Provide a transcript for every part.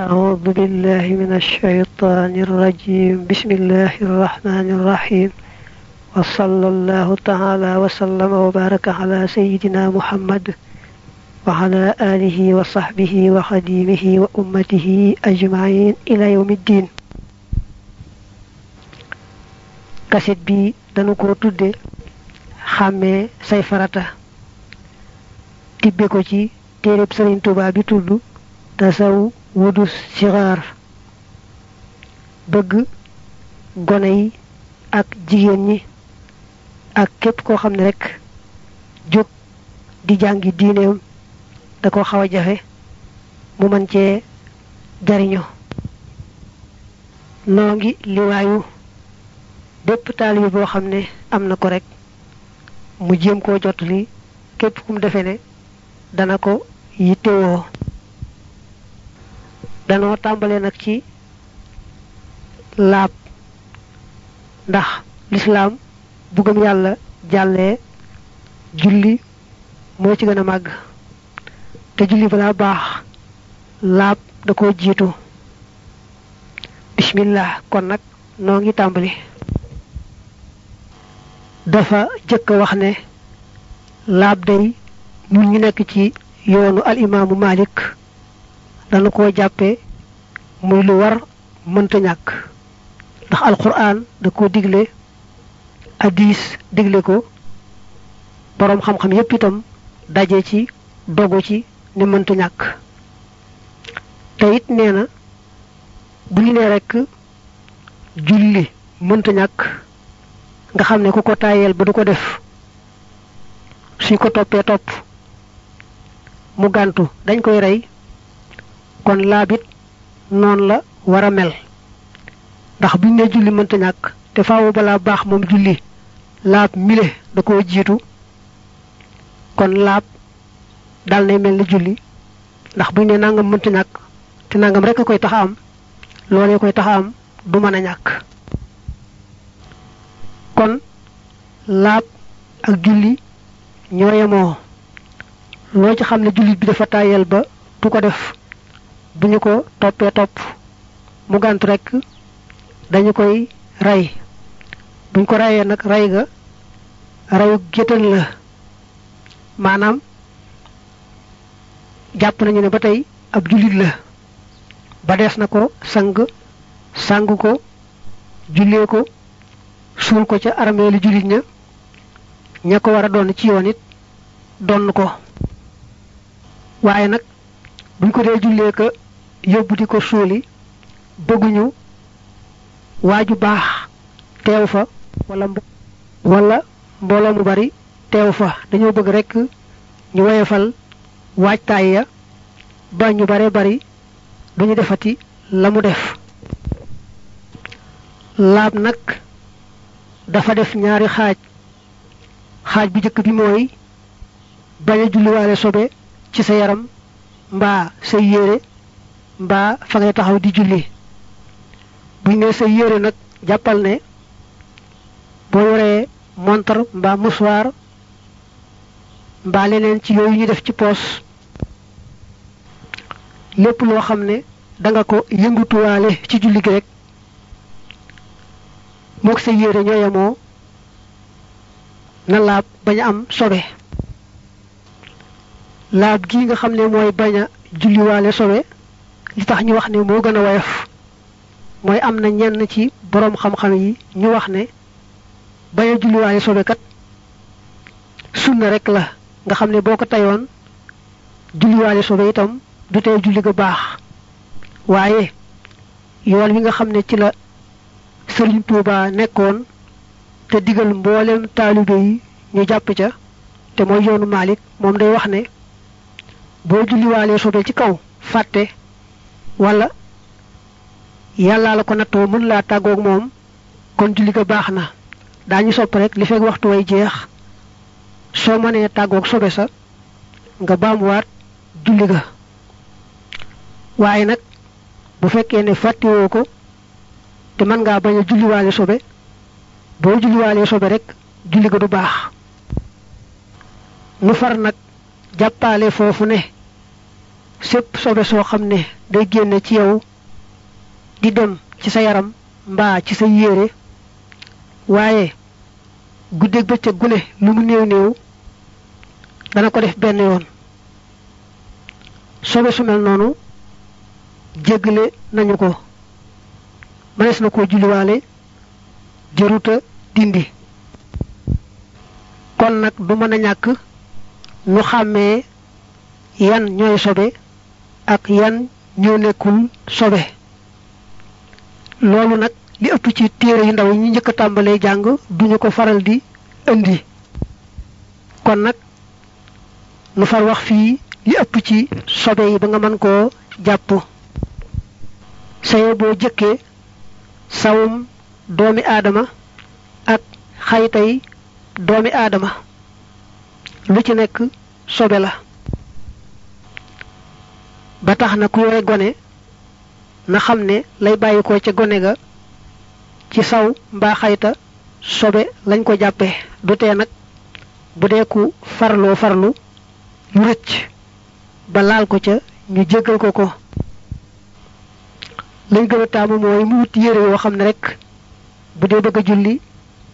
أعوذ بالله من الشيطان الرجيم. بسم الله الرحمن الرحيم. وصلى الله تعالى وسلم وبارك على سيدنا محمد وعلى آله وصحبه وخديمه وأمته أجمعين إلى يوم الدين. Dañu ko tudde xàmmee say farata. Tibbe ko ci téereb sëriñ Tuubaa bi tudd wudus sixaar bëgg gone yi ak jigéen ñi ak képp koo xam ne rek jóg di jàngi diineem da ko xaw a jafe mu mën cee jariño noo ngi liwaayu bépp taalibe boo xam ne am ko rek mu jéem koo jot képp kum defe ne dana ko yittewoo danoo tàmbale nag ci laab. Ndax lislaam bu gëm yàlla jàllee julli moo ci gën a màgg. Te julli balaa baax laab da koo jiitu. Bismillah kon nag noo ngi tàmbali. Dafa jëkk wax ne laab day ñun ñu nekk ci yoonu al imaamu malik dana ko jàppe muy lu war mënta ñàkk. Ndax alquran da ko digle hadis digle ko boroom xam-xam yépp itam daje ci dogu ci ne mënta ñàkk. Te it nee bu ñu nee rekk julli mënta ñàkk nga xam ne ku ko tàyyeel ba du ko def suñ ko toppee topp mu gàntu dañ koy rey kon laabit noonu la war a mel. Ndax buñ ne julli mënta ñàkk te faawu balaa baax moom julli laab mile da koo jiitu. Kon laab dal nay mel ni julli ndax buñ ne nangam mënta ñàkk te nangam rek koy tax am loolee koy tax am du mën a ñàkk. Kon laab ak julli ci xam ne bi dafa tàyyeel ba du ko def bu ñu ko toppee topp mu gàntu rekk dañu koy rey. Buñ ko reyee nag rey ga reyu géttan la. Maanaam jàpp nañu ne ba tey ab jullit la. Ba dees na ko sang sang ko jullee ko suul ko jullit ña ko war ci yoon ko. Waaye buñ ko dee jullee ko yóbbu di ko suuli bëgguñu waaju baax teew fa wala wala mbooloo mu bari teew fa. Dañoo bëgg rekk ñu woyefal waajtaay ya ba ñu bare bari duñu defati la mu def. Laab nag dafa def ñaari xaaj. Xaaj bu jëkk bi mooy julliwaale sobe ci sa yaram mbaa sa yére mbaa fa ngay taxaw di julli. Buñ ne sa yére nag jàppal ne boo yoree montar mbaa musuwaar mbaa leneen ci yooyu ñu def ci poos lépp loo xam ne danga ko yëngutuwaale ci julli gi rek moog sa yére ñoo yemoo na laab bañ a am sobe laab gi nga xam ne mooy bañ a julliwaale sobe li tax ñu wax ne moo gën a woyof. Mooy na ñenn ci boroom xam-xam yi ñu wax ne bañ kat sunna rek la. Nga xam ne boo ko tayoon julliwaale sobe itam du tey julli ga baax. Waaye yoon wi nga xam ne ci la Sëriñ Tuuba nekkoon te digal yi ñu ca te yoonu Malik moom day wax ne boo julliwaalee sobe ci kaw fàtte wala yàllaa la ko nattoo mën laa tàggoog moom kon julli ga baax na. Daañu sopp rek li fekk waxtu way jeex. Mënee tàggoog sobe sa nga baamuwaat julli ga. Waaye nag bu fekkee ne fàttewoo ko te mën ngaa bañ a julliwaale sobe boo julliwaalee sobe rek julli ga du baax. Nu far nag jàppaale foofu ne sépp sobe soo xam ne day génne ci yow di dem ci sa yaram mbaa ci sa yére waaye guddeeg bëccëg gune lu mu néew néew dana ko def benn yoon. Sobe su mel noonu jéggale nañu ko. Mënees na koo julliwaale jëruta dindi. Kon nag du mën a nu xàmmee yan ñooy sobe ak yan ñoo nekkul sobe loolu nag li ëpp ci téere yu ndaw ñu njëkk a tàmbalee jàng duñu ko faral di indi. Kon nag nu far wax fii li ëpp ci sobe yi ba nga mën koo jàpp. Saye boo jëkkee sawum doomi aadama ak xaytay doomi aadama lu ci nekk sobe la. Ba tax na ku yore gone na xam ne lay bàyyi ko ca gone ga ci saw mbaa xayta sobe lañ ko jàppee du tee nag bu dee ku farloo farlu lu rëcc ba laal ko ca ñu jéggal ko ko. Lañ taamu mooy mu wut yére yoo xam ne rek bu dee bëgg a julli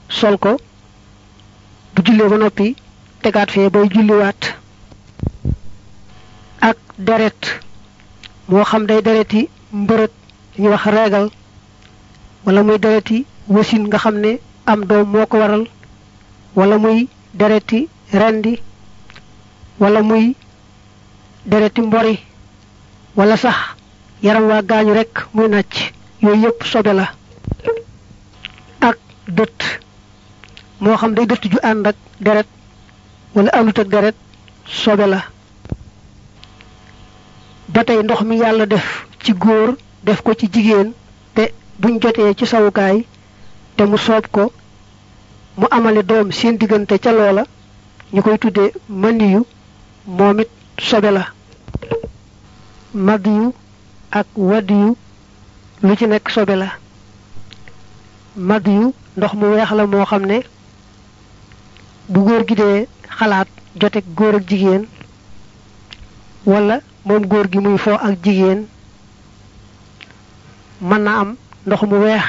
sol ko ba noppi tegaat fee bay julliwaat ak deret moo xam day dereti mbërët ñu wax reegal wala muy dereti wasin nga xam ne am doom moo ko waral wala muy dereti rendi wala muy dereti mbori wala sax yaram waa gaañu rek muy nàcc yooyu yépp sobe la ak dët moo xam day dëtt ju ànd deret wala àndut ak deret sobe la. Ba tey ndox mi yàlla def ci góor def ko ci jigéen te buñ jotee ci sawukaay te mu ko mu amale doom seen diggante ca loola ñu koy tuddee maniyu moom it sobe la. Madiyu ak wadiyu lu ci nekk sobe la. Madiyu ndox mu weex la ne bu góor gi dee xalaat jote góor ak jigéen wala moom góor gi muy foo ak jigéen mën na am ndox mu weex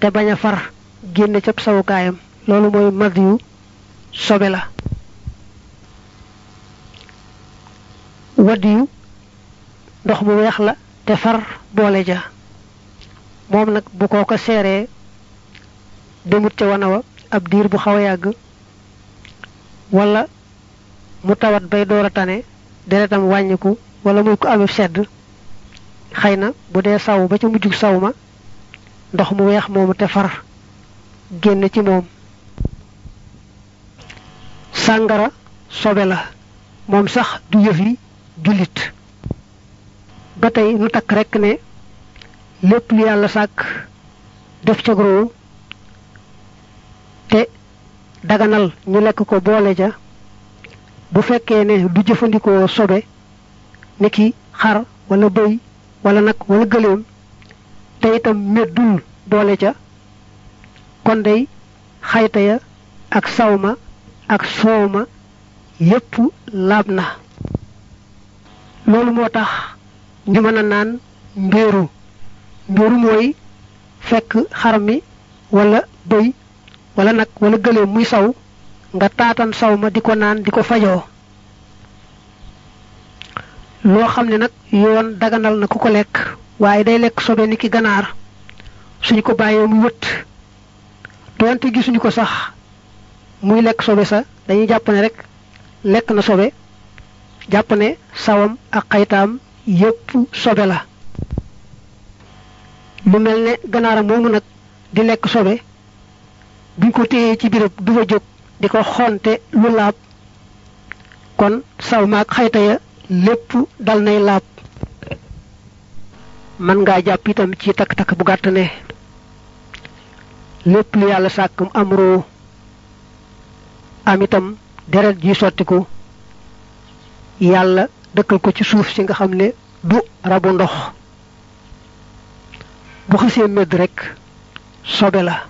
te bañ a far génne ca sawukaayam. Loolu mooy madiyu sobe la. Wadiyu ndox mu weex la te far boole ja. Moom nag bu ko ko seeree demut ca wana wa ab diir bu xaw yàgg wala mu tawat bay door a tane deretam wàññiku wala muy ko amee sedd xëy na bu dee saw ba ca mujjug saw ma ndox mu weex moomu te far génn ci moom. Sàngara sobe la moom sax du yëfi jullit. Ba tey nu takk rekk ne lépp lu yàlla sàkk def ca te daganal ñu lekk ko boole ja. Bu fekkee ne du jëfandikoo sobe niki xar wala bëy wala nag wala gëléem te itam meddul boole ca kon day xayta ya ak sawma ak soowma yépp laab na. Loolu moo tax ñu mën a naan mbéeru. Mbéeru mooy fekk xar mi wala bëy wala nag wala gëléem muy saw nga taatan saw ma di ko naan di ko fajoo. Loo xam ne nag yoon daganal na ku ko lekk waaye day lekk sobe ni ki ganaar. Suñu ko bàyyee mu wët. Doonte ko sax muy lekk sobe sa dañuy jàpp ne rek lekk na sobe jàpp ne sawam ak xaytaam yépp sobe la. Lu mel ne ganaaram moomu nag di lekk sobe buñ ko téyee ci birëb du fa lu laab. Kon saw ma ak xayta ya lépp dal nay laab. Man ngaa jàpp itam ci takk-takk bu gàtt ne lépp lu yàlla sàkk mu am roo ji ko ci suuf si nga du rabu ndox. Bu xasee rek sobe la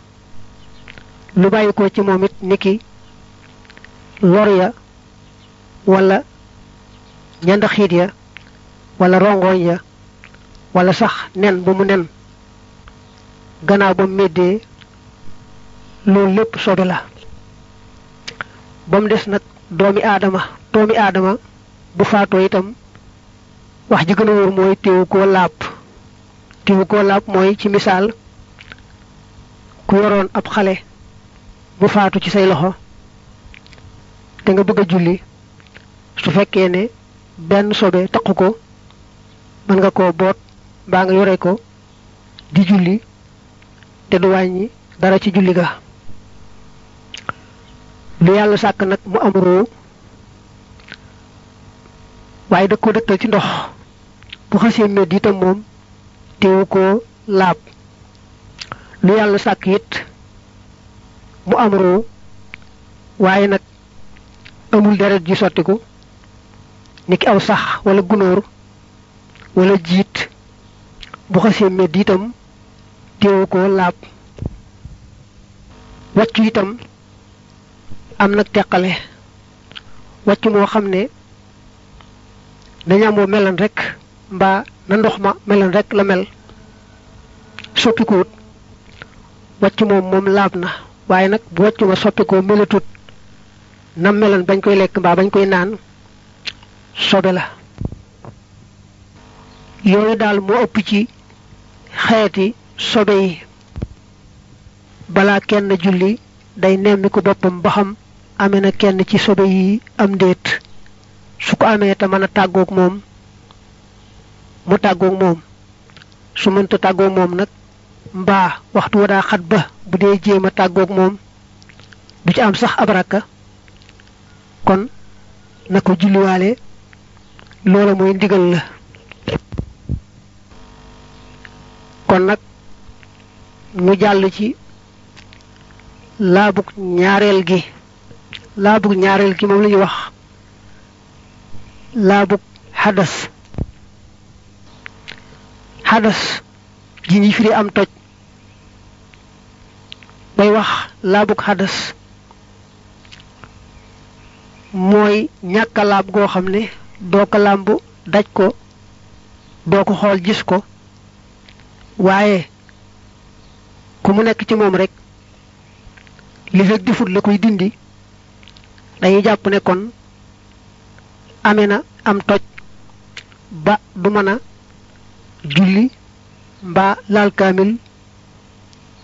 lu bàyyi ko ci moom it niki lor ya wala ñanda xiit ya wala rongoñ ya wala sax nen bu mu nen gannaaw ba méddee loolu lépp sobe la. ba mu des nag doomi aadama doomi aadama bu faatoo itam wax ji gën a wóor mooy téewu koo laab. téewu koo laab mooy ci misaal ku yoroon ab xale bu faatu ci say loxo te nga bëgg julli su fekkee ne benn sobe taqu ko mën nga koo boot mbaa nga yore ko di julli te du wàññi dara ci julli ga. Lu yàlla sàkk nag mu am ruu waaye da ko dëkkal ci ndox bu xasee medd itam moom teewu lu yàlla sàkk it mu am ruu waaye amul deret ji sottiku niki aw sax wala gunóor wala jiit bu xasee medd itam teewu ko laab. Wàccu itam am nag teqale wàcc moo xam ne dañu amoo melan rek mbaa na ndox ma melan rek la mel. Na waaye nag bu wàcc ma soppikoo melatut na melan bañ koy lekk mbaa bañ koy naan sobe la. Yooyu daal moo ëpp ci xeeti sobe yi. Balaa kenn julli day nemmi ko boppam ba xam amee na kenn ci sobe yi am ndéet su ko amee te mën a tàggoog moom mu tàggoog moom. Su mënta tàggoog moom nag mbaa waxtu wa xat ba bu dee jéem a tàggoog moom du ci am sax ab rakka. Kon na ko julliwaale loola mooy ndigal la. Kon nag ñu jàll ci laabug ñaareel gi. Laabug ñaareel gi moom la ñuy wax. Laabug xadas. Xadas ji ñi firi am toj. Bay wax laabug xadas mooy ñàkka laab goo xam ne doo ko làmb daj ko doo ko xool gis ko. Waaye ku mu nekk ci moom rek li defut la koy dindi dañuy jàpp ne kon amee na am toj ba du mën julli mbaa laal kaamil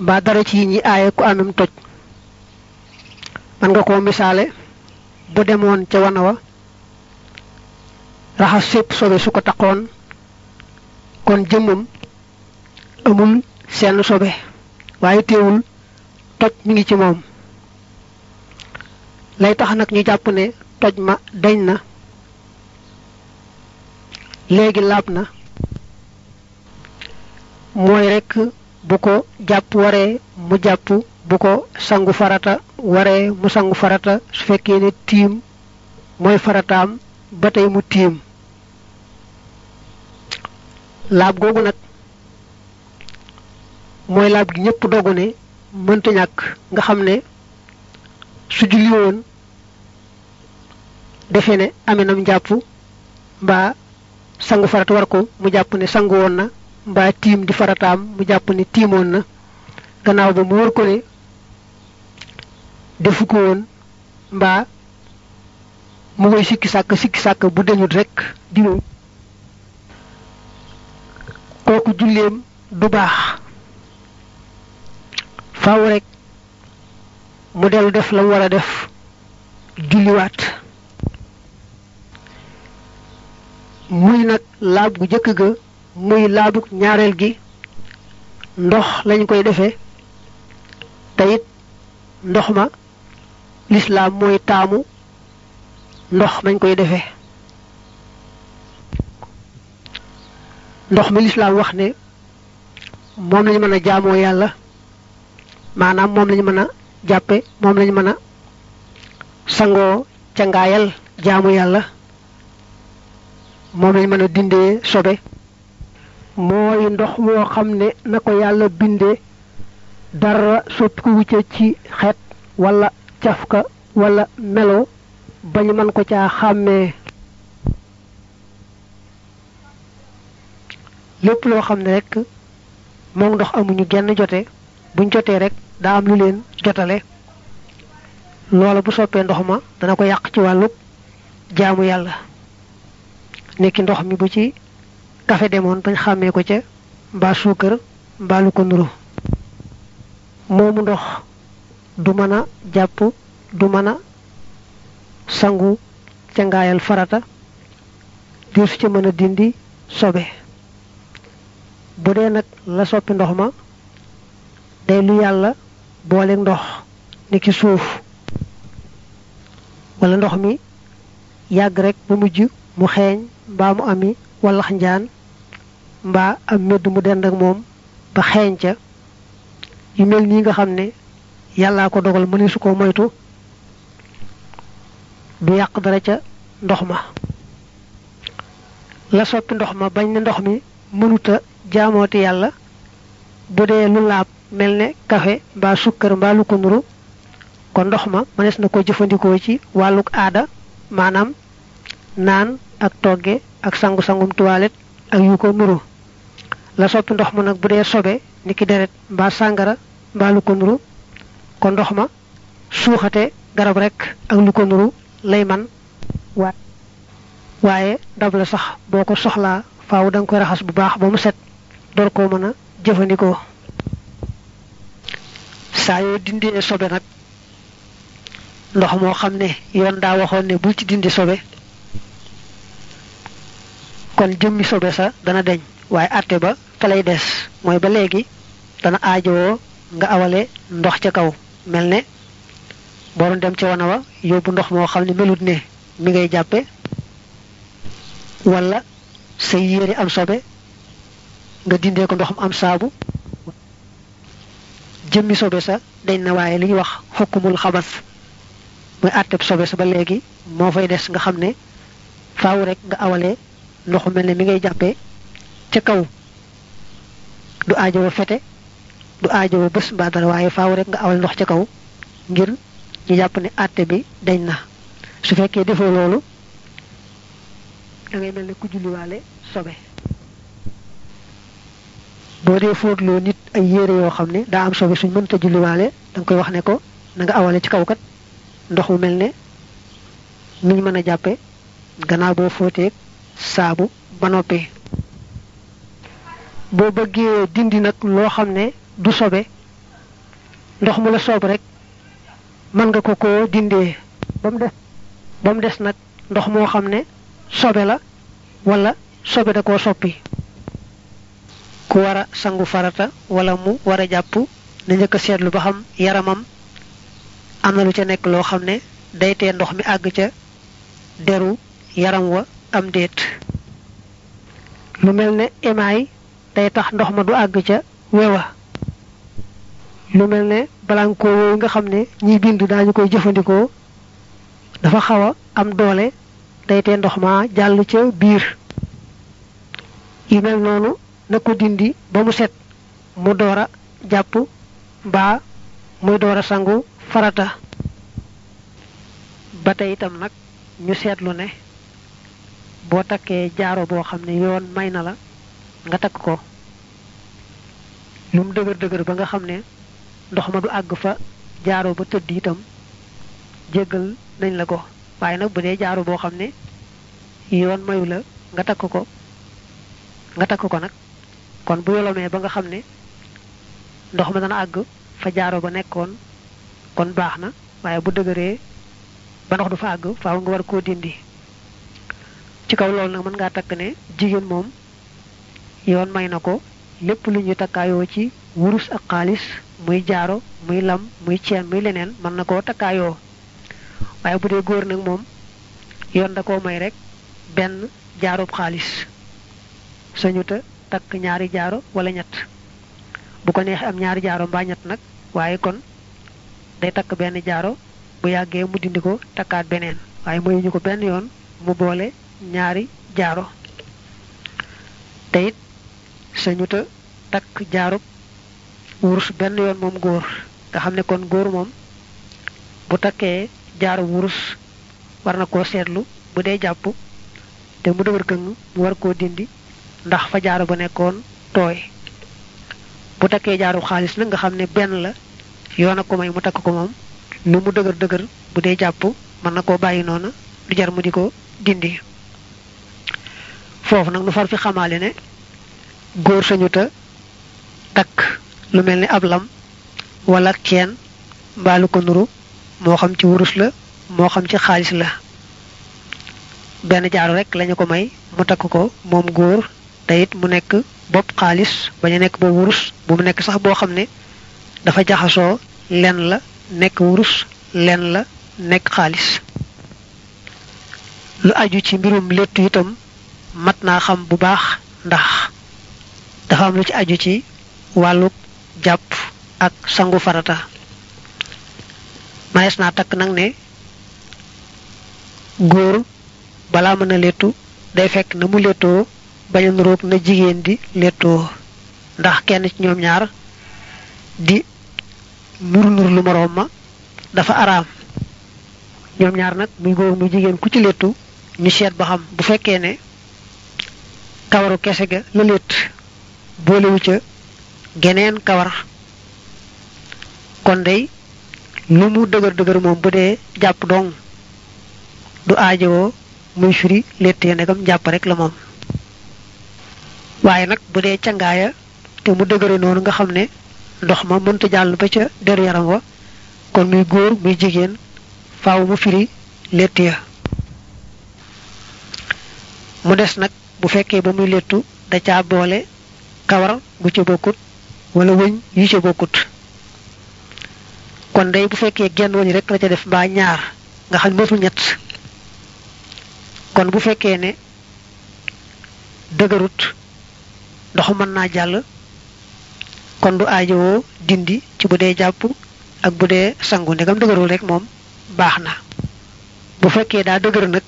mbaa dara ci ñi aaye ku amem toj. Man nga koo misaale. Bu demoon ca wana wa sobe su ko taqoon. Kon jëmmam amul seen sobe waaye teewul toj mi ngi ci moom. Lay tax nag ñu jàpp ne toj ma dañ na. Na mooy rekk bu ko jàpp waree mu jàpp bu ko sangu farata waree mu sangu farata su fekkee ne tiim mooy farataam ba tey mu tiim. Laab googu nag mooy laab gi dogu ne mënta ñàkk. Nga xam ne su julli woon defe ne aminam jàpp mbaa sangu farata war ko mu jàpp ne sangu woon na mbaa tiim di farataam mu jàpp ne tiimoon na. Gannaaw ba mu wër ko ne defu ko woon mbaa mu koy sikki sàkk sikki sàkk bu deñut rek kooku julleem du baax. Faaw rek mu def la mu war a def julliwaat. Muy nag laab gu jëkk ga muy laabug ñaareel gi ndox lañ koy defee te it ndox ma lislaam mooy taamu ndox mañ koy defee. Ndox mi lislaam wax ne moom lañu mën a jaamoo yàlla maanaam moom lañu mën a jàppe moom lañu mën a sangoo jaamu yàlla moom lañu mën a dindee sobe mooy ndox moo xam ne na ko yàlla bindee dara soppi ca ci xeet wala cafka wala melo ba ñu mën ko caa xàmmee. Lépp loo xam ne rek moom ndox amuñu genn jote buñ jotee rek daa am lu leen jotale. Loola bu soppee ndox ma dana ko yàq ci wàllu jaamu yàlla. Nekki ndox mi bu ci kafe demoon bañ xàmmee ko ca mbaa suukar mbaa lu ko nuru. Moomu ndox du mën a jàpp du mën a sangu ca ngaayal farata dir su ca mën a dindi sobe. Bu dee nag la soppi ndox ma day lu yàlla boole ndox ni ki suuf. Wala ndox mi yàgg rek ba mujj mu xeeñ mbaa mu ami wallax njaan mbaa am medd mu dend ak moom ba xeeñ ca. yu mel nii nga xam ne yàllaa ko dogal mëne su ko moytu du yàq dara ca ndox ma. la soppi ndox ma bañ ne ndox mi mënuta jaamooti yàlla bu dee lu laab mel ne kafe mbaa sukkar mbaa lu ko nuru kon ndox ma mënees na ko jëfandikoo ci wàlluk aada maanaam naan ak togge ak sangu-sangum tuwalet ak yu ko nuru la soppi ndox ma nag bu dee sobe niki deret mbaa sàngara mbaa lu ko nuru kon ndox ma suuxate garab rek ak lu ko nuru lay man. Waa waaye dab la sax boo ko soxlaa faaw da koy raxas bu baax ba mu set door koo mën a jëfandikoo. Saa yoo sobe nag ndox moo xam ne yoon daa waxoon ne bul ci dindi sobe kon jëmmi sobe sa dana deñ waaye àtte ba fa lay des. Mooy ba léegi dana aajowoo nga awale ndox ca kaw. Mel ne boo doon dem ca wana wa yóbbu ndox moo xam ne melut ne mi ngay jàppe. Wala sa yére am sobe nga dindee ko ndoxum am saabu. Jëmmi sobe sa dañ na waaye li ñuy wax xukkumul xabas. Muy àtteb sobe sa ba léegi moo fay des nga xam ne faaw rek nga awalee ndoxu mel ne mi ngay jàppee ca kaw. Du aajowo fete du aajowo bés mbaa dara waaye faaw rek nga awal ndox ca kaw ngir ñu jàpp ne àtte bi dañ na. Su fekkee defoo loolu da ngay mel ne ku julliwaale sobe. Boo dee fóotloo nit ay yére yoo xam ne am sobe suñ mënta julliwaale da nga koy wax ne ko na nga awale ci kaw kat. Ndox mu mel ne miñ mën a jàppe gannaaw ba boo bëggee dindi nag loo xam ne du sobe ndox mu la soob rek mën nga ko koo dindee. Ba mu des ba nag ndox moo xam ne sobe la wala sobe da koo soppi. Ku war a sangu farata wala mu war a jàpp na njëkk a seetlu ba xam yaramam am na lu ca nekk loo xam ne day tee ndox mi àgg ca deru yaram wa am déet. Lu mel ne émaay day tax ndox ma du àgg ca wewa. Lu mel ne nga xam ne ñiy bind daañu koy jëfandikoo dafa xaw a am doole day tee ndox ma jàll ca biir. Yu mel noonu na dindi ba mu set mu door a jàpp mbaa muy door a sangu farata. Ba tey itam nag ñu seetlu ne boo takkee jaaro boo xam ne yoon may nga takk ko. Mu dëgër dëgër ba nga xam ne ndox ma du àgg fa jaaro ba tëdd itam jéggal nañ la ko. Waaye nag bu dee jaaro boo xam ne yoon mayu la nga takk ko nga takk ko nag. Kon bu yolomee ba nga xam ne ndox ma dana àgg fa jaaro ba nekkoon kon baax na. Waaye bu dëgëree ba ndox du fa àgg faaw nga war koo dindi. Ci kaw loolu nag mën ngaa takk ne jigéen moom yoon may na ko lépp lu ñuy takkaayoo ci wurus ak xaalis muy jaaro muy lam muy ceen muy leneen mën na koo takkaayoo. Waaye bu dee góor nag moom yoon da koo may rek benn jaaroob xaalis. Sañu ta takk ñaari jaaro wala ñett. Bu ko neexee am ñaari jaaro mbaa ñett nag waaye kon day takk benn jaaro bu yàggee mu dindi ko takkaat beneen. Waaye mayuñu ko benn yoon mu boole ñaari jaaro sañu ta takk jaarub wurus benn yoon moom góor. Nga xam ne kon góor moom bu takkee jaaro wurus war na koo seetlu bu dee jàpp te mu war koo dindi ndax fa jaaro ba nekkoon tooy. Bu takkee jaaru xaalis nag nga xam ne benn la yoon ko may mu takk ko moom lu mu dëgër dëgër bu dee jàpp mën na koo bàyyi du jar mu di dindi. Foofu nag nu far fi xamaale góor sañuta takk lu mel ni ab lam wala ceen mbaalu ko nuru moo xam ci wurus la moo xam ci xaalis la. Benn jaaru rek lañu ko may mu takk ko moom góor te mu nekk bopp xaalis bañu nekk boobu wurus bu mu nekk sax boo xam ne dafa jaxasoo len la nekk wurus lenn la nekk xaalis. Lu aju ci mbirum léttu itam mat naa xam bu baax ndax dafa am lu ci aju ci wàllu jàpp ak sangu farata. Manees naa takk nag ne góor balaa mën a léttu day fekk na mu léttoo bañ a nuroog na jigéen di léttoo ndax kenn ci ñoom ñaar di nur nur lu moroom ma dafa araam. Ñoom ñaar nag muy góor muy jigéen ku ci léttu ñu seet ba xam bu fekkee ne kawaru kese ga létt boolewu ca geneen kawar kon day lu mu dëgër dëgër moom bu dee jàpp dong du aajowoo muy firi létt ya ndegam jàpp rek la moom waaye nag bu dee cangaaya te mu dëgëre noonu nga xam ne ndox ma mënta jàll ba ca deru yaram wa kon muy góor muy jigéen faaw mu firi létt ya mu des nag bu fekkee ba muy léttu da caa boole kawar gu ca bokkut wala wëñ yu ca bokkut. Kon day bu fekkee genn wëñ rek la ca def mbaa ñaar nga xam ne matul ñett. Kon bu fekkee ne dëgërut mën naa jàll kon du aajowoo dindi ci bu dee jàpp ak bu dee sangu. Ndegam dëgërul rek moom baax na. Bu fekkee daa dëgër nag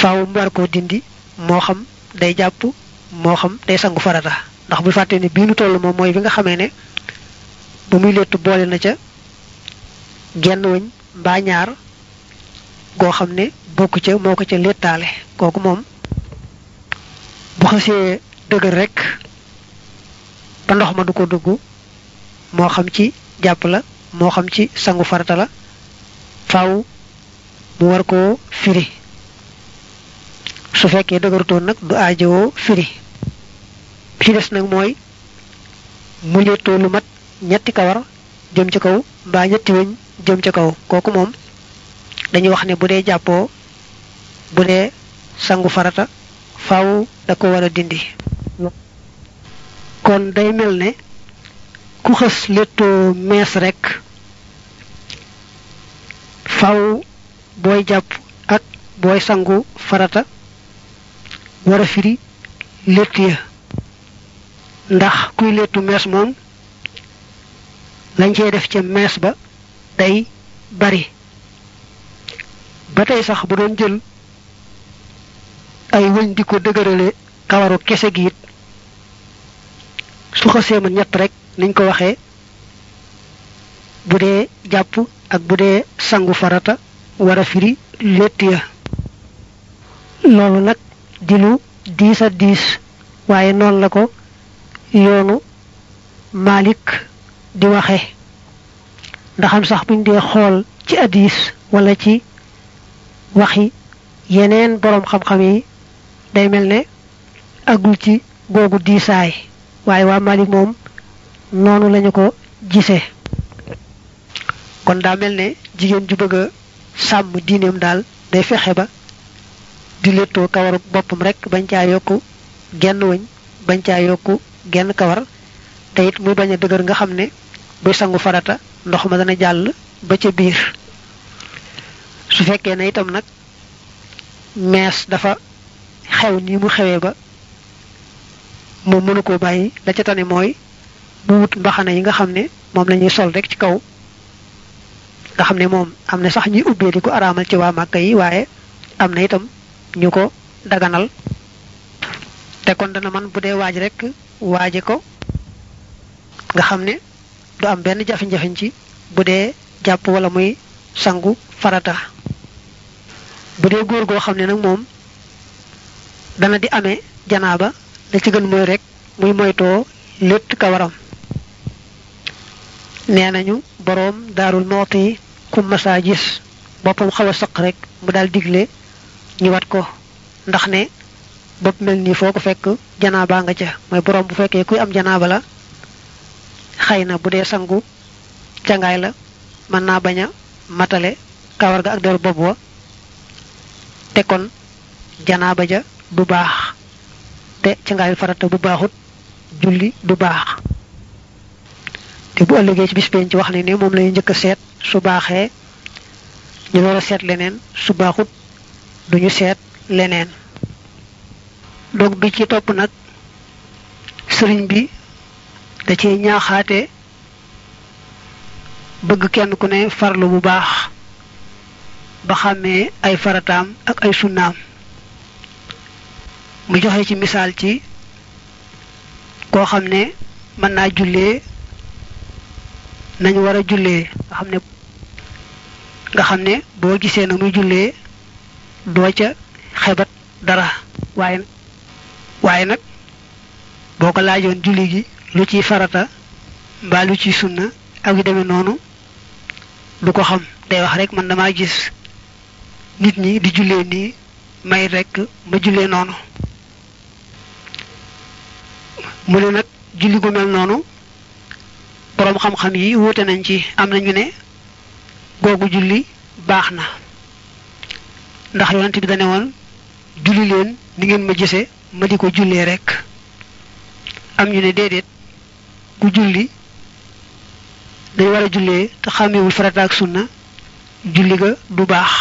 faaw mu dindi moo xam day jàpp moo xam day sangu farata ndax bu fàtte ne bii nu toll moom mooy bi nga xamee ne bu muy léttu boole na ca genn wëñ mbaa ñaar goo xam ne ca moo ko ca léttaale. Kooku moom bu xasee dëgër rek ba ndox ma du ko dugg xam ci jàpp la moo xam ci sangu farata la faaw mu war koo firi su fekkee dëgërutoon nag du aajowoo firi. Ci des nag mooy mu léttoo lu mat ñetti kawar jëm ci kaw mbaa ñetti weñ jëm ci kaw. Kooku moom dañuy wax ne bu dee jàppoo bu dee sangu farata faaw da ko war dindi. Kon day mel ne ku xës léttoo mees rekk faaw booy jàpp ak booy sangu farata war a firi létt ya. Ndax kuy léttu mees moom lañ cey def ca mees ba day bari. Ba tey sax bu doon jël ay wëñ di ko dëgërale kawaru kese gi it su ñett rek niñ ko waxee bu dee jàpp ak bu dee sangu farata war a firi ya. Loolu di lu diis a diis waaye noonu la ko yoonu Malik di waxe. Ndaxam sax buñ dee xool ci addis wala ci waxi yeneen boroom xam-xam yi day mel ne agul ci googu diisaay waaye waa Malik moom noonu lañu ko gisee kon daa mel ne jigéen ju bëgg a sàmm diineem daal day fexe ba di léttoo kawaru boppam rek bañ caa yokku genn wëñ bañ caa yokku genn kawar te it muy bañ a dëgër nga xam ne buy sangu farata ndox ma dana jàll ba ca biir. Su fekkee ne itam nag mees dafa xew ni mu xewee ba moom mënu koo bàyyi. La ca tane mooy bu wut mbaxana yi nga xam ne moom la ñuy sol rek ci kaw. Nga xam ne moom sax ñuy ubbee di ko ci waa màkka yi waaye itam ñu ko daganal te kon dana man bu dee waaj rek waaje ko nga xam ne du am benn jafe-jafe ci bu dee jàpp wala muy sangu farata. bu dee góor goo xam ne nag moom dana di amee janaaba la ci gën mooy rek muy moytoo létt kawaram. nee nañu boroom daarul mooti ku masaa gis boppam rek mu daal digle ñu wat ko. ndax ne bopp mel nii foo ko fekk janaaba nga ca. mooy boroom bu fekkee kuy am janaaba la xëy na bu dee sangu cangaay la mën naa bañ a matale kawar ga ak der bopp wa. te kon janaaba ja du baax. te cangaayul farata bu baaxut julli du baax. te bu ëllëgee ci bis penc wax ne moom lay a seet su baaxee ñu war a seet leneen su baaxut duñu seet leneen. Donc bi ci topp nag sëriñ bi da ci ñaaxaate bëgg kenn ku ne farlu bu baax ba xàmmee ay farataam ak ay sunnaam. Mu joxe ci misaal ci koo xam ne mën naa jullee nañu war a jullee. Xam ne nga xam ne boo gisee na muy jullee doo ca xebat dara. Waaye waaye nag boo ko laajoon julli gi lu ciy farata mbaa ciy sunna ak yu demee noonu du ko xam. Day wax rek man damaa gis nit ñi di jullee nii may rek ma jullee noonu. Mu ne nag julli gu mel noonu boroom xam-xam yi wuute nañ ci. Am nañu ne googu julli baax na. Ndax yonent bi dane woon julli leen ni ngeen ma gise ma di ko jullee rek. Am ñu ne déedéet ku julli dañ war a jullee te xàmmewul farata ak sunna julli ga du baax.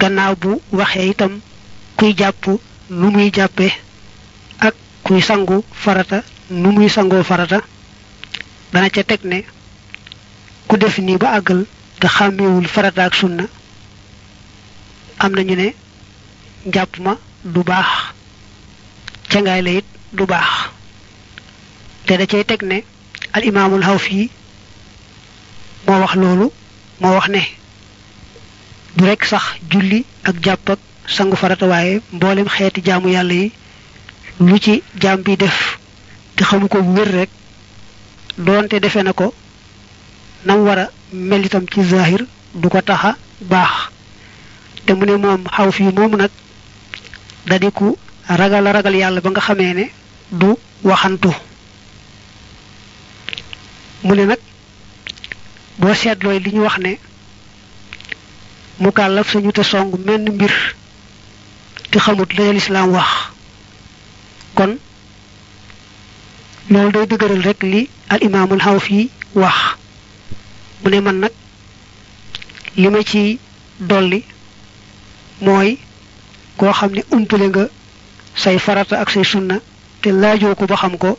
Gannaaw bu waxee itam kuy jàpp nu muy ak kuy sangu farata nu muy sangoo farata dana ca teg ne ku def nii ba àggal te xàmmewul farata ak sunna am nañu ne njàpp ma du baax cangaay la it du baax te da cay teg ne al imaamul Xawfi moo wax loolu moo wax ne du rekk sax julli ak jàpp ak sangu farata waaye mboolem xeeti jaamu yàlla yi lu ci jaam bi def te xamu ko wér rek doonte defe na ko nam war a mel itam ci zahir du ko taxa baax. Te mu ne xaw fii nag dadi ku ragal ragal yàlla ba nga xamee ne du waxantu. Mu ne nag boo seetlooy li ñu wax ne mu kàllaf sañu te song menn mbir xamut la wax. Kon loolu day dëgëral rek li al imaamul xaw fii wax mu ne man nag li ma ci dolli mooy koo xam ne umpale nga say farata ak say sunna te laajoo ko ba xam ko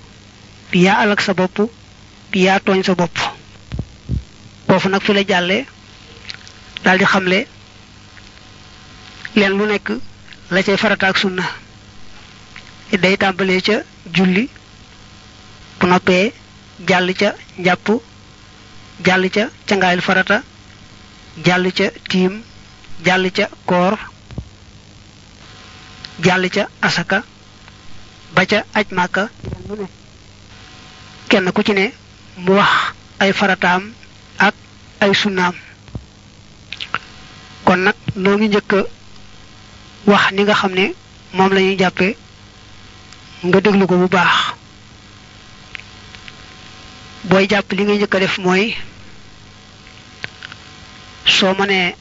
bi yaa alak sa bopp bi yaa tooñ sa bopp. Foofu nag fi la jàllee daal di xamle leen lu nekk la cay farata ak sunna. Day tàmbalee ca julli bu noppee jàll ca njàpp jàll ca farata. Jàll ca tiim. Jàll ca koor. Jàll ca asaka. Ba ca aj màkka. Kenn ku ci ne mu wax ay farataam ak ay sunnaam. Kon nag noo ngi njëkk wax ni nga xam ne moom la ñuy jàppe nga ko bu baax booy jàpp li ngay njëkk a def mooy soo mënee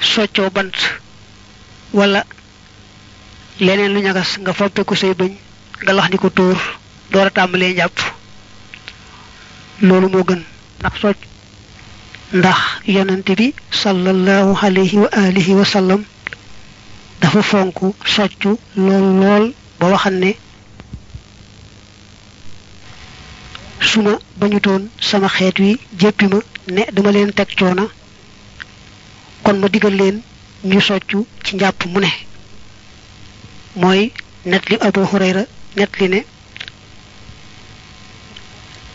soccoo bant wala leneen lu ñagas nga foppeku say bëñ nga lax ni ko tóor door a tàmbalee njàpp loolu moo gën. Ndax socc ndax yonante bi sallallahu alayhi wa alihi wa sallam dafa fonk soccu lool lool ba waxan ne suma bañutoon sama xeet wi jéppi ma ne dama leen teg coona kon ma digal leen ñu soccu ci mu ne. Mooy net li abu hurayra net li ne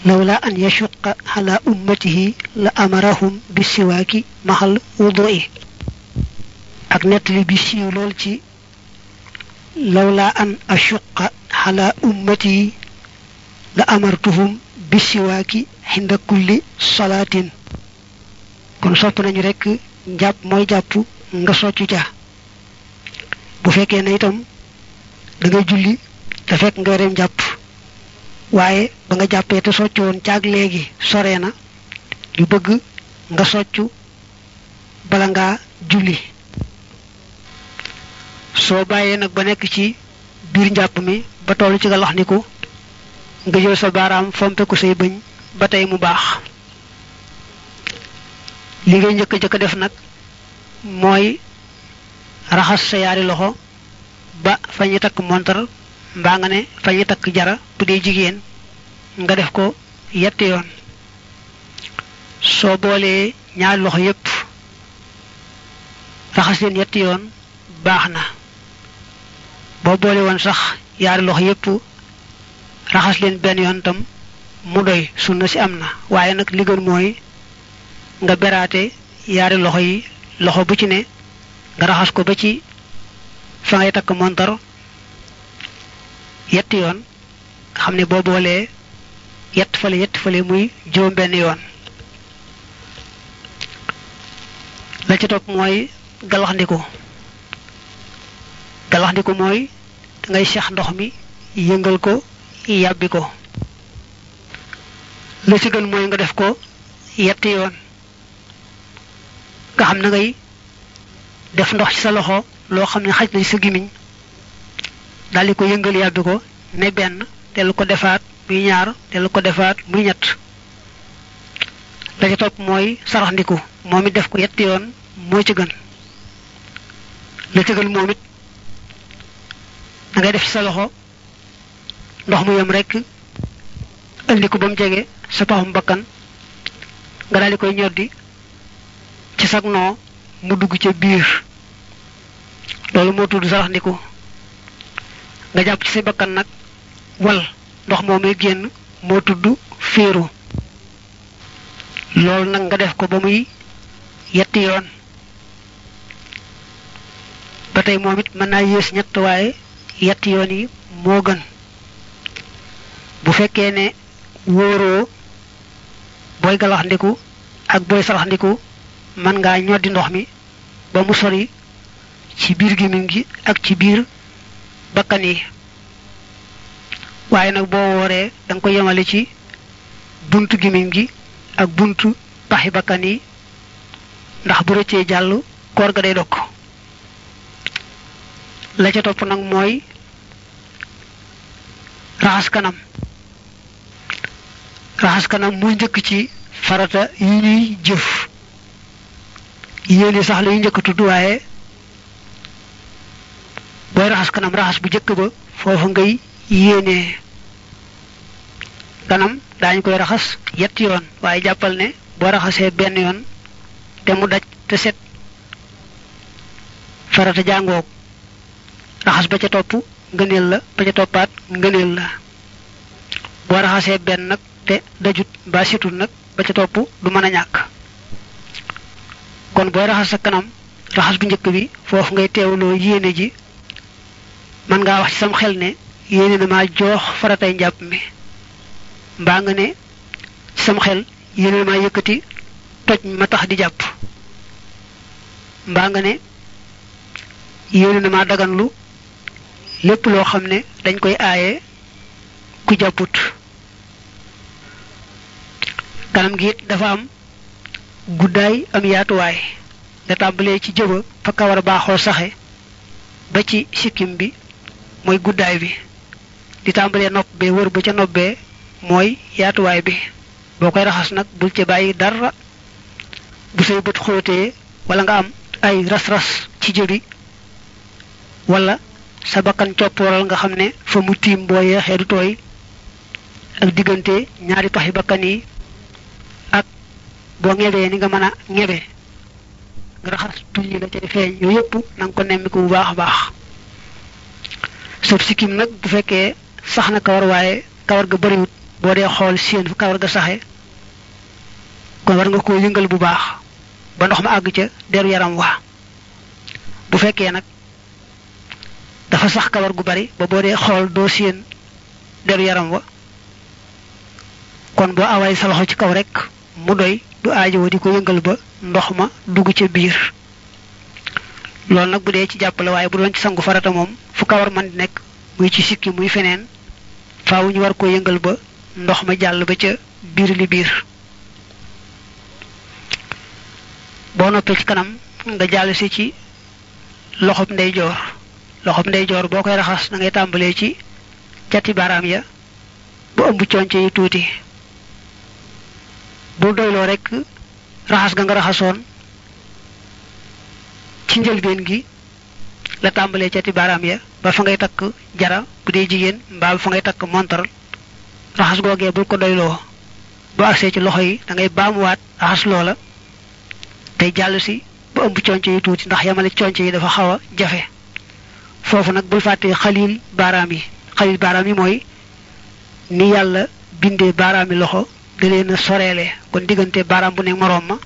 lawla an yashuqa ala ummatihi la amarahum bisiwaaki maxal wudu'i. Ak nettali bi siiw lool ci lawla an ashuqa bisiwaaki xinda kulli salaatin. Kon sopp nañu rekk njàpp mooy jàpp nga soccu ca. Bu fekkee ne itam da ngay julli te fekk nga dem jàpp. Waaye ba nga jàppee te soccu woon caag léegi sore na ñu bëgg nga soccu bala ngaa julli. Soo bàyyee nag ba nekk ci njàpp mi ba toll ci nga nga jël sa baaraam fompe ko say bëñ ba tey mu baax. Li ngay njëkk njëkk def nag mooy raxas sa yaari loxo ba fa ñu takk montar nga ne fa ñu takk jara bu dee jigéen nga def ko yetti yoon. Soo boolee ñaari loxo yépp raxas leen yetti yoon baax na. Boo boole woon sax yaari loxo yépp raxas leen benn yoon mu doy sunna si am na. waaye nag li gën mooy nga beraate yaari loxo yi loxo bu ci ne nga raxas ko ba ci fa ngay takk montar yetti yoon. nga xam ne boo boolee yett fale yett fale muy juróom benn yoon. la ci topp mooy galaxndiku. galaxndiku mooy dangay seex ndox mi yëngal ko yàbbi ko. La ci gën mooy nga def ko yetti yoon. Nga xam na ngay def ndox ci sa loxo loo xam ne xaj na sa gimiñ daldi ko yëngal yàbbi ko ne benn dellu ko defaat muy ñaar dellu ko defaat muy ñett. Ci topp mooy saraxndiku def ko yetti yoon moo ci gën. La ci gën da ngay def ci sa loxo ndox mu yem rekk andi ko ba mu jege sa paxum bakkan nga daal di koy ñoddi ci sag noo mu dugg ca biir. Loolu moo tudd saraxndiku nga jàpp ci bakkan nag wal ndox moomay génn moo tudd féeru. Loolu nag nga def ko ba muy yetti yoon. Ba tey moom it mën naa yées ñett waaye yetti yoon moo gën bu fekkee ne wóoroo booy galaxndiku ak booy saraxndiku mën ngaa ñoddi ndox mi ba mu sori ci biir gémmiñ gi ak ci biir bakkan yi waaye nag boo wooree ko yemale ci buntu gémmiñ gi ak buntu paxi bakkan yi ndax bu rëccee jàll koor ga day dokk. La ca topp nag mooy raxas kanam raxas kanam muy njëkk ci farata yi ñuy jëf. Yéene sax la yu njëkk tudd waaye booy raxas kanam raxas bu njëkk ba foofa ngay yéenee kanam daañu koy raxas yetti yoon waaye jàppal ne boo raxasee benn yoon te mu daj te set farata jàngoog. Raxas ba ca topp ngëneel la ba ca toppaat ngëneel la. Boo raxasee benn nag te dajut ba setut nag ba ca topp du mën a ñàkk. Kon booy raxas sa kanam raxas bu njëkk bi foofu ngay teewloo yéene ji. Mën ngaa wax ci sam xel ne yéene na maa joox faratay njàpp mi. Mbaa nga ne ci sam xel yéene na maa yëkkati toj ma tax di jàpp. Mbaa nga ne yéene na maa daganlu lépp loo xam ne dañ koy aaye ku jàpput kanam gi dafa am guddaay am yaatuwaay nga tàmbalee ci jëba fa kawar baaxoo saxe ba ci sikkim bi mooy guddaay bi di tàmbalee nopp bee wër ba ca nopp bee mooy yaatuwaay bi boo koy raxas nag bul ca bàyyi dara bu say bët xóotee wala nga am ay ras-ras ci jëbi wala sa bakkan coppooral nga xam ne fa mu tiim boo yeexee du ak diggante ñaari boo ñebee ni nga mën a ñebe nga raxas tuñ yi la cay feeñ yooyu yëpp na ko nemmiku bu baax baax. Sëb sikkim nag bu fekkee sax na kawar waaye kawar ga bariwut boo dee xool seen fu kawar ga saxe kon war nga koo yëngal bu baax ba ndox ma àgg ca deru yaram wa. Bu fekkee nag dafa sax kawar gu bari ba boo dee xool doo séen deru yaram wa kon boo away sa loxo ci kaw rek mu doy du aajowoo di ko yëngal ba ndox ma dugg ca biir. Loolu nag bu dee ci jàppale waaye bu doon ci sangu farata moom fu kawar man di nekk muy ci sikki muy feneen faaw ñu war ko yëngal ba ndox ma jàll ba ca biir li biir. Boo noppee ci kanam nga jàll si ci loxob ndeyjoor. Loxob ndeyjoor boo koy raxas da ngay tàmbalee ci cati baaraam ya bu ëmb conce yi tuuti bu doyloo rek raxas ga nga raxasoon ci njëlbeen gi la tàmbalee cati baaraam ya ba fa ngay takk jara bu dee jigéen mbaa fa ngay takk montar raxas googee bul ko doyloo boo agsee ci loxo yi da ngay baamuwaat raxas loola tey jàll si ba ëmb conce yi tuuti ndax yamale conce yi dafa xaw a jafe foofu nag bul fàttee xalil baaraam yi xalil yi ni loxo da leen soreele kon diggante baaraam bu ne moroom ma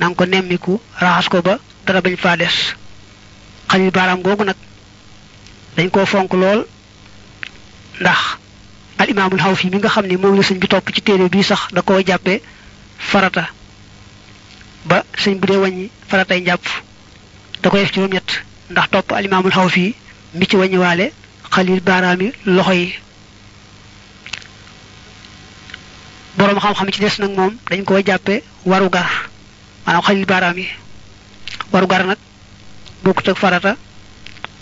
na nga ko nemmiku raxas ko ba dara bañ faa des. Xalil baaraam googu nag dañ koo fonk lool ndax al imaamul Xawfi mi nga xam ne moom la bi topp ci téere bii sax da koo farata. Ba sëñ bu dee wàññi faratay njàpp da koy def ci juróom-ñett ndax topp al imaamul Xawfi mi ci xalil baaraami loxo yi boroom xam-xam ci des nag moom dañ koo jàppe waru gar maanaam xalil baaraam yi. Waru gar nag bokkut ak farata.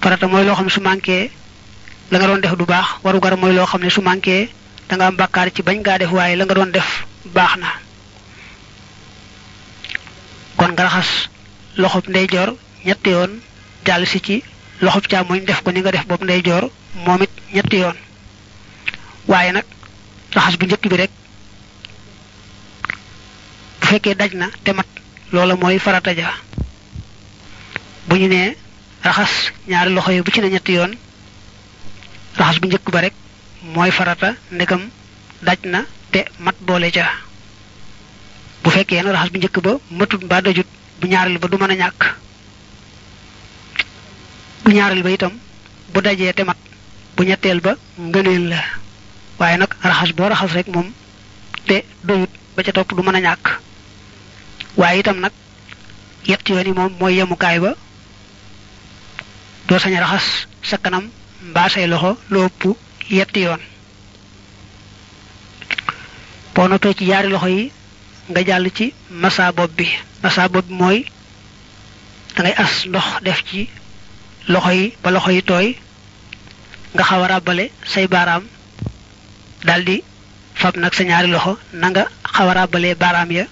Farata mooy loo xam su manqué la nga doon def du baax. Waru gar mooy loo xam ne su manqué da nga am bàkkaar ci bañ ngaa def waaye la nga doon def baax na. Kon nga raxas loxob ndeyjoor ñetti yoon jàll si ci càmmoñ def ko ni nga def boobu ndeyjoor moom it ñetti yoon. Waaye nag raxas bu njëkk bi rek fekkee daj na te mat loola mooy farata ja. Bu ñu nee raxas ñaari loxo yi bu ci ne yoon raxas bu ba rek farata ndegam daj na te mat boole ja. Bu fekkee nag raxas bu njëkk ba matut mbaa dajut bu ñaareel ba du mën a ñàkk. Bu ñaareel ba itam bu dajee te mat bu ba la. Raxas raxas rek moom te doyut ba ca topp du waaye itam nag yett yoon yi moom mooy yemukaay ba doo sañ raxas sa kanam mbaa say loxo lu ëpp yetti yoon boo noppee ci yaari loxo yi nga jàll ci massa bopp bi massa bopp bi mooy da ngay as ndox def ci loxo yi ba loxo yi tooy nga xaw a say baaraam daldi fab nag sa ñaari loxo nga xaw baaraam ya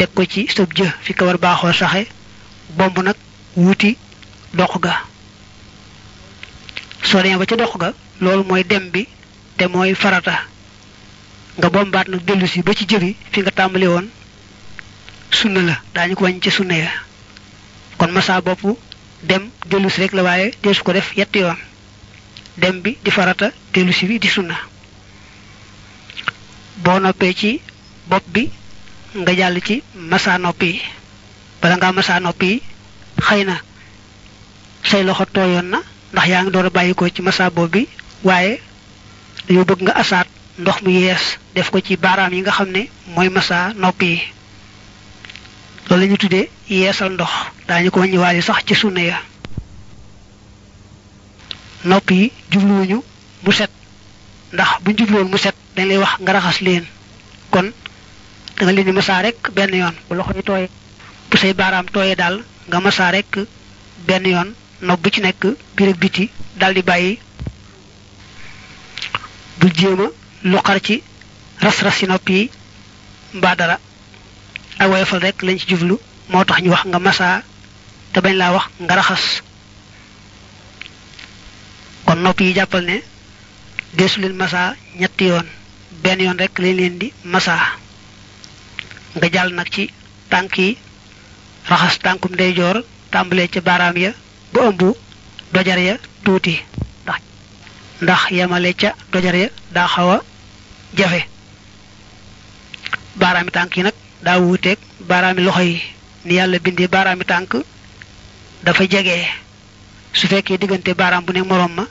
teg ko ci sëb jë fi ko war baaxoo saxe bomb nag wuti dox ga. Soo ba ca dox ga loolu mooy dem bi te mooy farata. Nga bombaat nag dellu si ba ci jëbi fi nga tàmbali woon sunna la daañu ko wàññi ci sunna ya. Kon massa dem dellu si rek la waaye deesu ko def yetti yoon. Dem bi di farata dellu si bi di sunna. Boo noppee ci bopp bi nga jàll ci massa nopp yi bala ngaa massa na say loxo tooyoon na ndax yaa ngi door a bàyyi ko ci massa bopp bi waaye dañoo bëgg nga asaat ndox mu yees def ko ci baaraam yi nga xam ne mooy massa nopp yi loolu la ñu tuddee yeesal ndox. Daañu ko wàññiwaale sax ci sunna ya. Nopp yi jubluwuñu mu set. Ndax buñ jubluwoon mu set dañ lay wax nga raxas leen. Kon da nga leen di massa rek benn yoon. Bu loxo yi tooye bu say baaraam tooyee daal nga massa rek benn yoon ci nekk biir ak biti daal di bàyyi. Bu jéema lu xar ci ras-ras ci nopp yi mbaa dara. Ak woyofal rek lañ ci jublu moo tax ñu wax nga massa te bañ laa wax nga raxas. Kon nopp yi jàppal ne deesu leen massa ñetti yoon. Benn yoon rek lañ leen di massa nga jàll nag ci tànk yi raxas tànkum ndeyjoor tàmbalee ca baaraam ya ba ëmb dojar ya tuuti. Ndax ndax ca dojar ya daa xaw a jafe. Baaraami tànk yi nag daa wuuteeg baaraami loxo yi. Ni yàlla bindee baaraami tànk dafa jege. Su fekkee diggante baaraam bu ne moroom ma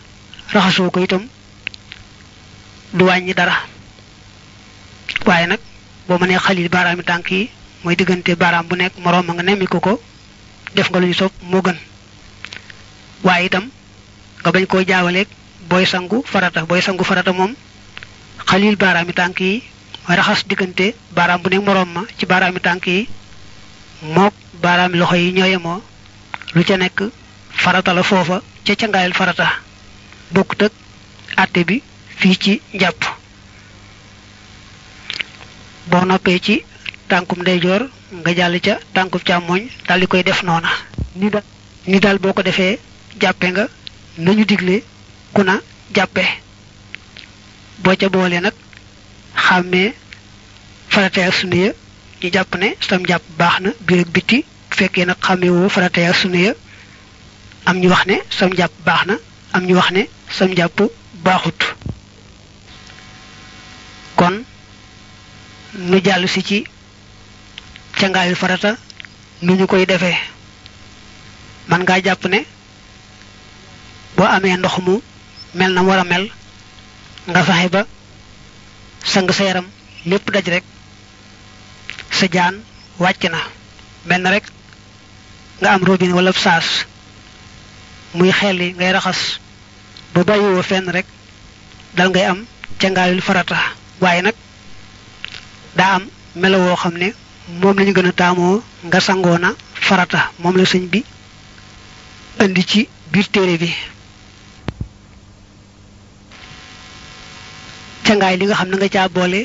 raxasoo ko itam du wàññi dara. Nag boo mënee xalil baaraami tànk yi mooy diggante baaraam bu nekk moroom ma nga nemmiku ko def nga lu ñu sopp moo gën. Waaye itam nga bañ koo jaawaleeg booy sangu farata booy sangu farata baaraami tànk yi mooy raxas diggante baaraam bu nekk moroom ma ci baaraami tànk yi mook baaraami loxo yi ñoo yemoo. Lu ca nekk farata la foofa ca cangaayal farata bokkut ak àtte bi fii ci njàpp boo noppee ci tànkum ndeyjoor nga jàll ca tànkum càmmooñ daldi koy def noona ni da ni daal boo ko defee jàppe nga nañu digle ku na jàppe boo ca boole nag xàmmee farate ak sunna ya ñu jàpp ne sam jàpp baax na biir ak bitti fekkee nag xàmmee woo farate ak sunna am ñu wax ne sam jàpp baax na am ñu wax ne sam jàpp baaxut kon nu jàll si ci cangaayu farata nu ñu koy defee. Man ngaa jàpp ne boo amee ndox mu mel na war a mel nga fexe ba sang sa yaram lépp daj rek sa jaan wàcc na. Mel na rek nga am robinet wala saas muy xelli ngay raxas ba bàyyiwoo fenn rek dal ngay am cangaayul farata. Waaye nag daa am melo woo xam ne moom lañu gën a taamoo nga sangoona farata moom la sëñ bi indi ci biir téere bi. Cangaay li nga xam ne nga caa boole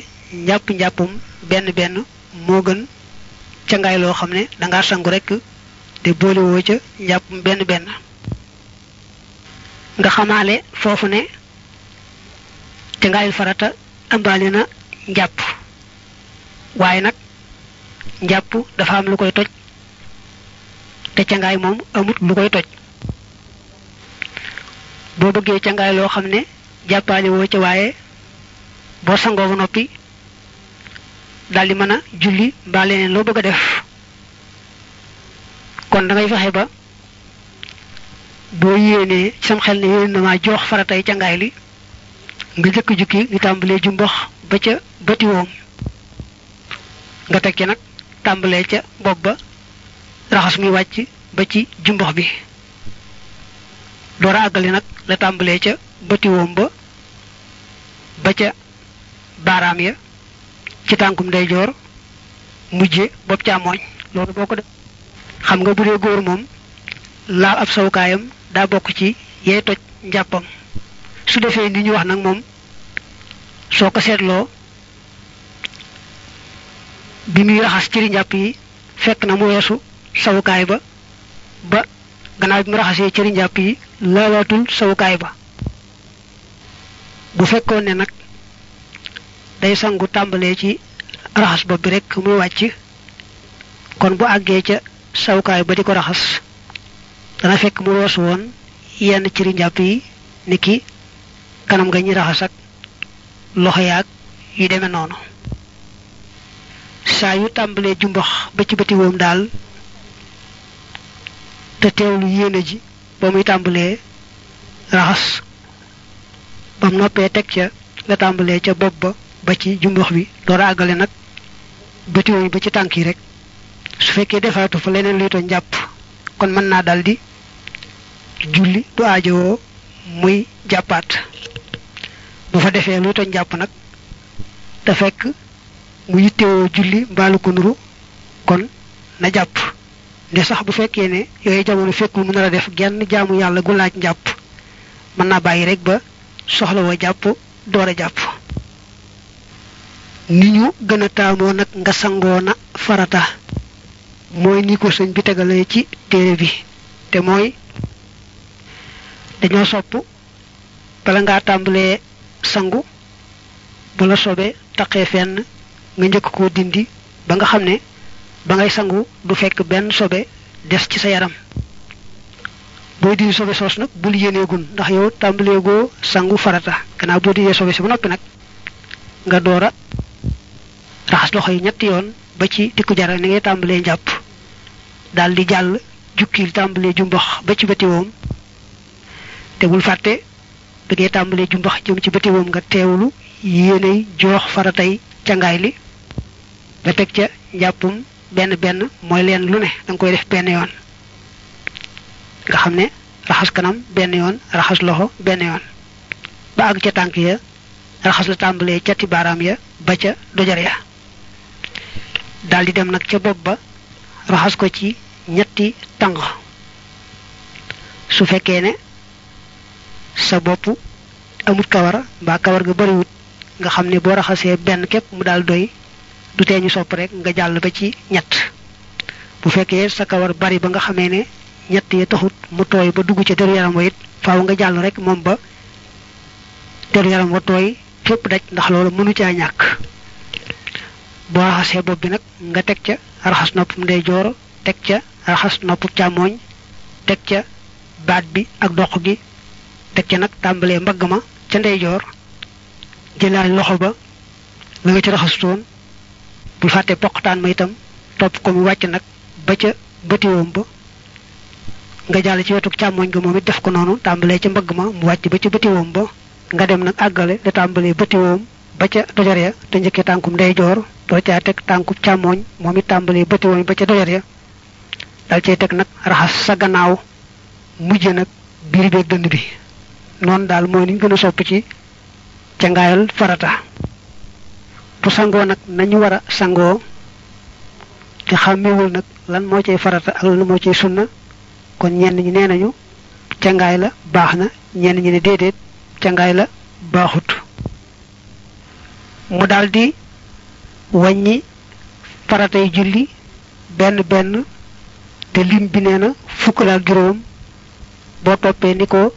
njàpp njàppum benn benn moo gën cangaay loo xam ne danga sangu rek te boole woo ca njàppum benn benn. Nga xamaale foofu ne cangaayul farata ambaale na njàpp waaye nag njàpp dafa am lu koy toj te cangaay moom amut lu koy toj. Boo bëggee cangaay loo xam ne jàppaale woo ca waaye boo sangoo ba noppi daldi mën a julli mbaa leneen loo bëgg a def. Kon da ngay fexe ba boo yéenee ci sam xel ne yéen na maa faratay cangaay li nga jëkk jukki ñu tàmbalee jumbox ba ca bëti woom. Nga teg ci nag tàmbalee ca bopp ba raxas muy wàcc ba ci jumbox bi. Door a àggale nag la tàmbalee ca bëti woom ba ca baaraam ya ci tànkum ndeyjoor mujje bopp càmmooñ loolu boo ko def xam nga bu dee góor moom laal ab sawukaayam daa bokk ci yee toj njàppam. Su defee ni ñu wax nag moom soo ko seetloo bi muy raxas ciri njàpp yi fekk na mu weesu sawukaay ba ba gannaaw bi mu raxasee ciri njàpp yi laalaatul sawukaay ba bu fekkoon ne nag day sangu tàmbalee ci raxas bopp bi rek muy wàcc kon bu àggee ca sawukaay ba di ko raxas dana fekk mu weesu woon yenn ciri njàpp yi niki kanam nga ñi raxas ak loxo yaag yu noonu saa yu tàmbalee jumbox ba ci bëti woom daal te teewlu yéene ji ba muy tàmbalee raxas ba mu noppee teg ca nga tàmbalee ca bopp ba ba ci jumbox bi door a àggale nag bëti woom ba ci tànk yi rek. Su fekkee defaatu fa leneen luy tooñ jàpp kon mën naa daldi julli du aajowoo muy jàppaat. Bu fa defee luy tooñ jàpp nag mu yittewoo julli mbaalu ko nuru kon na jàpp. Nde sax bu fekkee ne yooyu jamono fekkul mu nar def genn jaamu yàlla gu laaj njàpp mën naa bàyyi rek ba soxla woo jàpp door a jàpp. Ni ñu gën a taamoo nga sangoo farata mooy ni ko sëñ bi tegalee ci téere bi te mooy dañoo sopp bala ngaa tàmbalee sangu bu la fenn nga njëkk koo dindi ba nga xam ne ba ngay sangu du fekk benn sobe des ci sa yaram. Booy dindi sobe soos nag bul ndax yow tàmbaleegoo sangu farata. Gannaaw boo dindee sobe si ba noppi nag nga door a raxas loxo yi ñetti yoon ba ci tikku jara ni ngay tàmbalee njàpp. Daal di jàll jukkil tàmbalee jumbax ba ci batiwoom te bul fàtte ngay tàmbalee jumbax jëm ci batiwoom nga teewlu joox faratay li nga teg ca njàppum benn benn mooy leen lu ne da nga koy def benn yoon. nga xam ne raxas kanam benn yoon raxas loxo benn yoon. ba àgg ca tànk ya raxas la tàmbalee cati baaraam ya ba ca dojar ya. daldi dem nag ca bopp ba raxas ko ci ñetti tàng su fekkee ne sa bopp amut kawar mbaa kawar ga bariwut nga xam ne boo raxasee benn képp mu daal doy du tee ñu sopp rek nga jàll ba ci ñett. Bu fekkee sa kawar bari ba nga xamee ne ñett yi taxut mu tooy ba dugg ca deru yaram wa it faaw nga jàll rek moom ba deru yaram wa tooy fépp daj ndax loolu mënu caa ñàkk. Boo raxasee bopp bi nag nga teg ca raxas noppum ndeyjoor teg ca raxas noppu càmmooñ teg ca baat bi ak dox gi teg ca nag tàmbalee mbagg ma ca ndeyjoor jëlaal loxo ba nga ci raxastoon bul fàtte poqtaan ma itam topp ko mu wàcc nag ba ca bëtiwoom ba. nga jàll ci wetu càmmooñ ga moom it def ko noonu tàmbalee ca mbagg ma mu wàcc ba ca bëtiwoom ba. nga dem nag àggale da tàmbalee bëtiwoom ba ca dojar ya te njëkkee tànkum ndeyjoor doo caa teg tànkum càmmooñ moom it tàmbalee bëtiwoom ba ca dojar ya. dal cay teg nag raxas sa gannaaw mujj nag biir beeg dënn bi. noonu daal mooy niñ gën sopp ci ca ngaayal farata bu sangoo nag nañu war a sangoo te xàmmewul nag lan moo cay farata ak lan moo cay sunna. Kon ñenn ñi nee nañu cangaay la baax na. Ñenn ñi ne déedéet cangaay la baaxut. Mu wàññi faratay julli benn benn te lim bi nee na fukk juróom. Boo toppee ni ko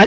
al